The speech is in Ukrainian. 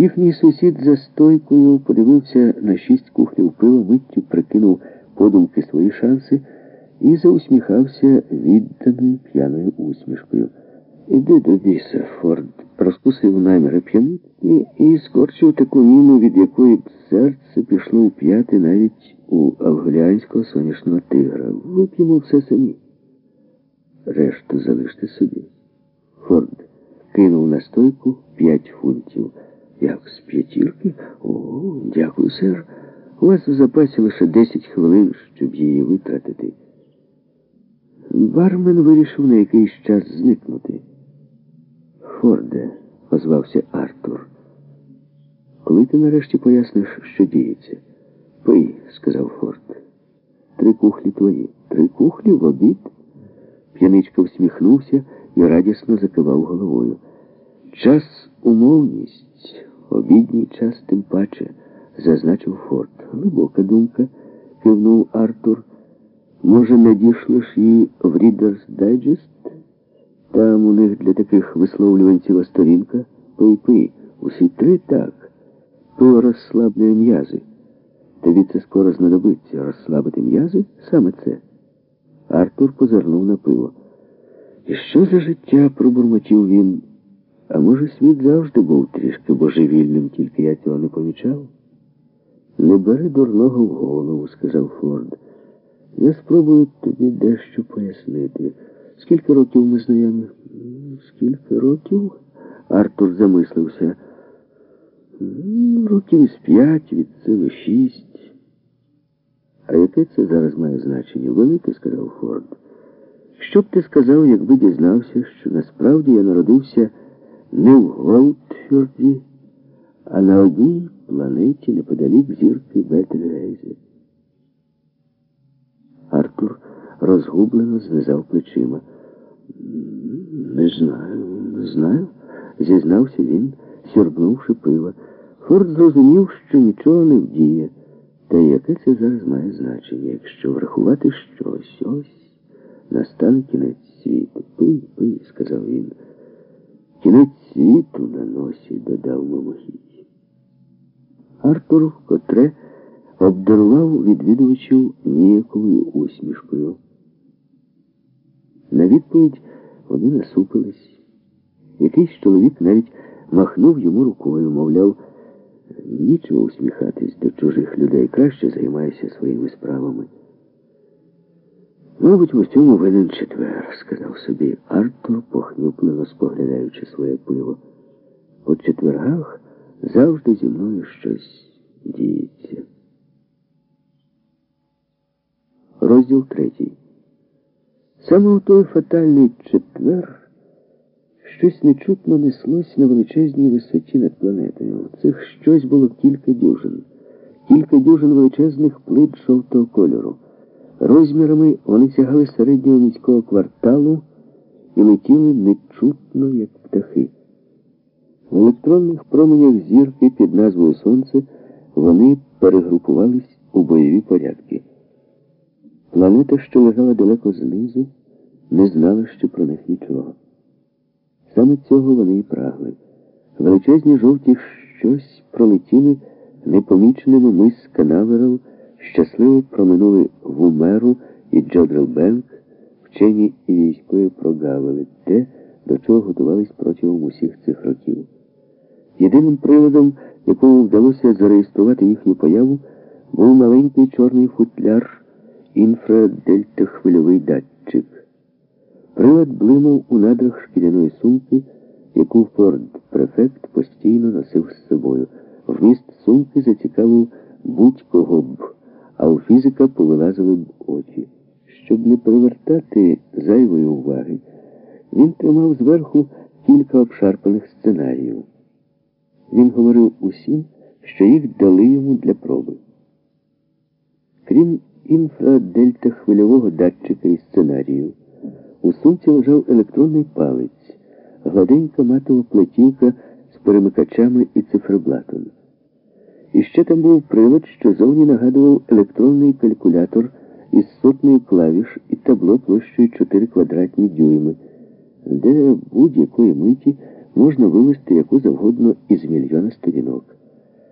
Їхній сусід за стойкою подивився на шість кухлів пива, миттю прикинув подумки свої шанси і заусміхався відданою п'яною усмішкою. Іди до біса, Форд розкусив наміри п'янитки і скорчив таку міну, від якої б серце пішло у п'яти навіть у авголіанського сонячного тигра. Вип'ємо все самі. Решту залиште собі. Форд кинув на стойку п'ять фунтів. Як з п'ятірки? О, дякую, сер. У вас в запасі лише десять хвилин, щоб її витратити. Бармен вирішив на якийсь час зникнути. Форде, озвався Артур. Коли ти нарешті поясниш, що діється? Пий, сказав Форд. Три кухлі твої. Три кухлі в обід? П'яничка всміхнувся і радісно закивав головою. Час умовність, обідній час тим паче, зазначив Форд. Глибока думка, кивнув Артур. Може, надішлеш її в Reader's Digest? Там у них для таких висловлювань ціла сторінка. Пий-пий. Усі три так. Пиво розслаблює м'язи. Тобі це скоро знадобиться. Розслабити м'язи? Саме це. Артур позирнув на пиво. І що за життя пробурмотів він? А може, світ завжди був трішки божевільним, тільки я цього не помічав? Не бери дурного в голову, сказав Форд. Я спробую тобі дещо пояснити. Скільки років ми знайомі? Скільки років? Артур замислився. Років із п'ять, від сили шість. А яке це зараз має значення? Велике, сказав Форд. Що б ти сказав, якби дізнався, що насправді я народився не в Голдфьорді, а на одній планеті неподалік зірки Бетельгейзе? Артур розгублено знизав плечима. Не знаю, не знаю, зізнався він, сьорбнувши пива. Форд зрозумів, що нічого не вдіє. Та яке це зараз має значення, якщо врахувати щось ось настане кінець світу. Пий, пий, сказав він. Кінець світу на носі, додав мимохідь. Артур вкотре обдарував відвідувачів ніяковою усмішкою. На відповідь вони насупились. Якийсь чоловік навіть махнув йому рукою, мовляв, нічого усміхатись до чужих людей, краще займайся своїми справами. Мабуть, в усьому винен четвер, сказав собі Артур, похнюплено споглядаючи своє пиво. По четвергах завжди зі мною щось діється. Розділ третій. Саме у той фатальний четвер щось нечутно неслось на величезній висоті над планетою. Цих щось було кілька дюжин, кілька дюжин величезних плит жовтого кольору. Розмірами вони сягали середнього міського кварталу і летіли нечутно, як птахи. В електронних променях зірки під назвою Сонце вони перегрупувались у бойові порядки. Планета, що лежала далеко знизу, не знала ще про них нічого. Саме цього вони і прагли. Величезні жовті щось пролетіли непоміченими мис Канаверал, щасливо проминули Вумеру і Джодрелбенк, вчені і військові прогавили те, до чого готувались протягом усіх цих років. Єдиним приладом, якому вдалося зареєструвати їхню появу, був маленький чорний футляр інфрадельтахвильовий датчик. Прилад блимав у надрах шкіряної сумки, яку форд-префект постійно носив з собою. Вміст сумки зацікавив будь-кого б, а у фізика повилазили б очі. Щоб не привертати зайвої уваги, він тримав зверху кілька обшарпаних сценаріїв. Він говорив усім, що їх дали йому для проби. Крім інфрадельтахвильового датчика і сценарію. У сумці лежав електронний палець, гладенька матова платівка з перемикачами і циферблатом. І ще там був прилад, що зовні нагадував електронний калькулятор із сотнею клавіш і табло площею 4 квадратні дюйми, де будь-якої миті можна вивести яку завгодно із мільйона сторінок.